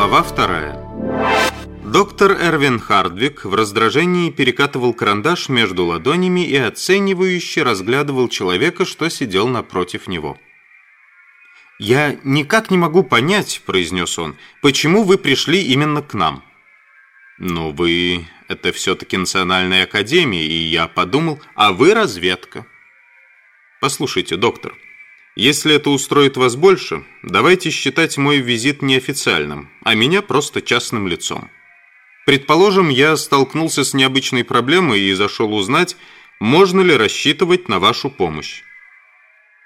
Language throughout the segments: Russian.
Глава вторая. Доктор Эрвин Хардвик в раздражении перекатывал карандаш между ладонями и оценивающе разглядывал человека, что сидел напротив него. «Я никак не могу понять», — произнес он, — «почему вы пришли именно к нам?» «Ну, вы... Это все-таки Национальная Академия, и я подумал, а вы разведка». «Послушайте, доктор», если это устроит вас больше, давайте считать мой визит неофициальным, а меня просто частным лицом. Предположим, я столкнулся с необычной проблемой и зашел узнать, можно ли рассчитывать на вашу помощь.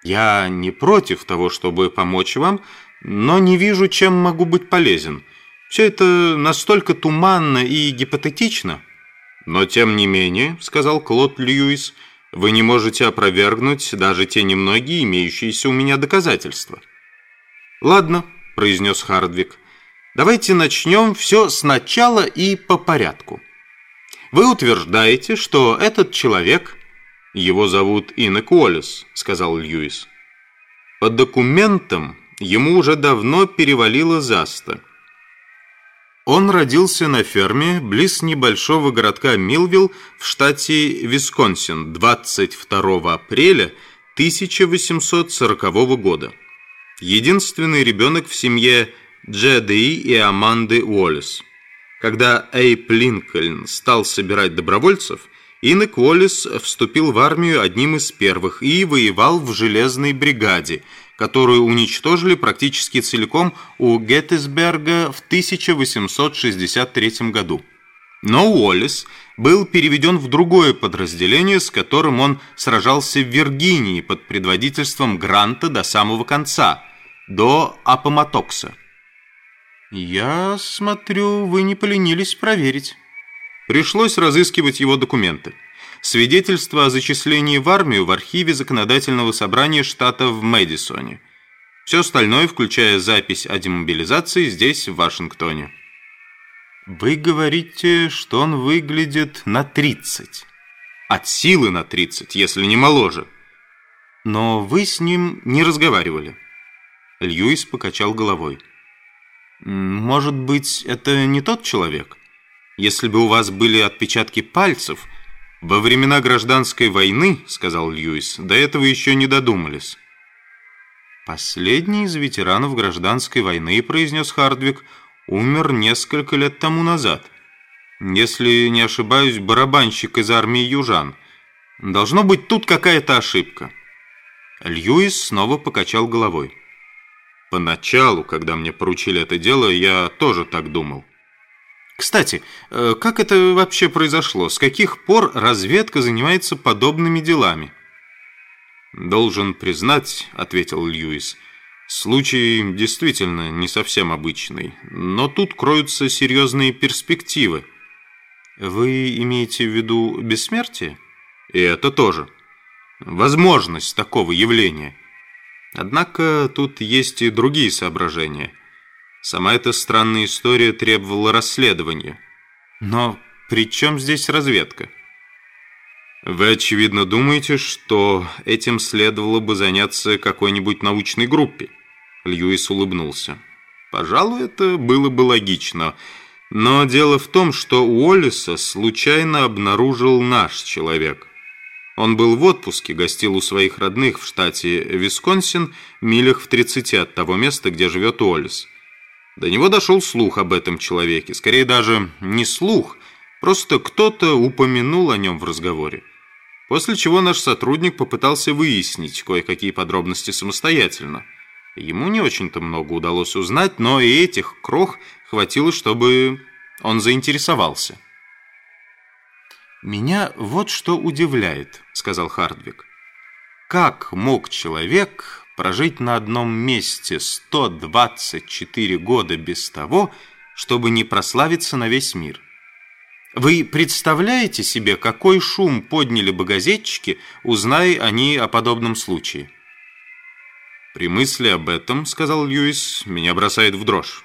Я не против того, чтобы помочь вам, но не вижу, чем могу быть полезен. Все это настолько туманно и гипотетично. Но тем не менее, сказал Клод Льюис, — вы не можете опровергнуть даже те немногие имеющиеся у меня доказательства. «Ладно», — произнес Хардвик, — «давайте начнем все сначала и по порядку. Вы утверждаете, что этот человек...» «Его зовут Иннек Уоллес», — сказал Льюис. «По документам ему уже давно перевалило за сто». Он родился на ферме близ небольшого городка Милвилл в штате Висконсин 22 апреля 1840 года. Единственный ребенок в семье Джеди и Аманды Уоллес. Когда Эйп Линкольн стал собирать добровольцев, Иннек Уоллес вступил в армию одним из первых и воевал в железной бригаде – которую уничтожили практически целиком у Геттисберга в 1863 году. Но Уоллес был переведен в другое подразделение, с которым он сражался в Виргинии под предводительством Гранта до самого конца, до Апоматокса. «Я смотрю, вы не поленились проверить». Пришлось разыскивать его документы свидетельство о зачислении в армию в архиве законодательного собрания штата в Мэдисоне. Все остальное, включая запись о демобилизации, здесь, в Вашингтоне. Вы говорите, что он выглядит на 30. От силы на 30, если не моложе. Но вы с ним не разговаривали. Льюис покачал головой. Может быть, это не тот человек? Если бы у вас были отпечатки пальцев – «Во времена гражданской войны, — сказал Льюис, — до этого еще не додумались». «Последний из ветеранов гражданской войны, — произнес Хардвик, — умер несколько лет тому назад. Если не ошибаюсь, барабанщик из армии южан. Должно быть тут какая-то ошибка». Льюис снова покачал головой. «Поначалу, когда мне поручили это дело, я тоже так думал». Кстати, э, как это вообще произошло? С каких пор разведка занимается подобными делами? Должен признать, ответил Льюис, случай действительно не совсем обычный, но тут кроются серьезные перспективы. Вы имеете в виду бессмертие? И это тоже. Возможность такого явления. Однако тут есть и другие соображения – Сама эта странная история требовала расследования. Но при чем здесь разведка? Вы, очевидно, думаете, что этим следовало бы заняться какой-нибудь научной группе? Льюис улыбнулся. Пожалуй, это было бы логично. Но дело в том, что Уоллиса случайно обнаружил наш человек. Он был в отпуске, гостил у своих родных в штате Висконсин, милях в 30 от того места, где живет Уоллис. До него дошел слух об этом человеке. Скорее даже не слух, просто кто-то упомянул о нем в разговоре. После чего наш сотрудник попытался выяснить кое-какие подробности самостоятельно. Ему не очень-то много удалось узнать, но и этих крох хватило, чтобы он заинтересовался. «Меня вот что удивляет», — сказал Хардвик. «Как мог человек прожить на одном месте 124 года без того, чтобы не прославиться на весь мир. Вы представляете себе, какой шум подняли бы газетчики, узная они о подобном случае? «При мысли об этом, — сказал Льюис, — меня бросает в дрожь.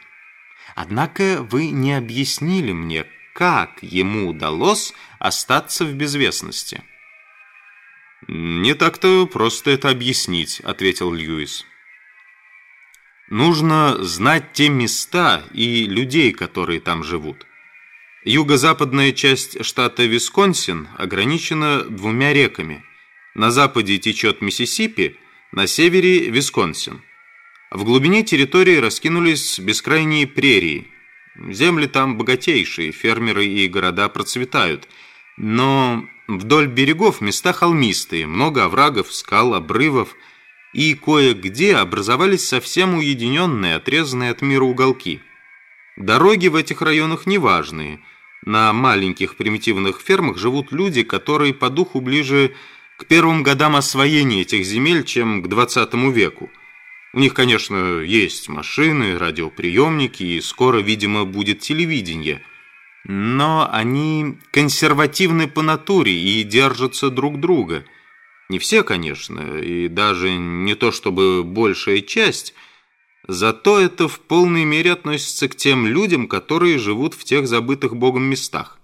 Однако вы не объяснили мне, как ему удалось остаться в безвестности». «Не так-то просто это объяснить», — ответил Льюис. Нужно знать те места и людей, которые там живут. Юго-западная часть штата Висконсин ограничена двумя реками. На западе течет Миссисипи, на севере – Висконсин. В глубине территории раскинулись бескрайние прерии. Земли там богатейшие, фермеры и города процветают. Но вдоль берегов места холмистые, много оврагов, скал, обрывов. И кое-где образовались совсем уединенные, отрезанные от мира уголки. Дороги в этих районах неважные. На маленьких примитивных фермах живут люди, которые по духу ближе к первым годам освоения этих земель, чем к 20 веку. У них, конечно, есть машины, радиоприемники, и скоро, видимо, будет телевидение. Но они консервативны по натуре и держатся друг друга. Не все, конечно, и даже не то чтобы большая часть, зато это в полной мере относится к тем людям, которые живут в тех забытых Богом местах.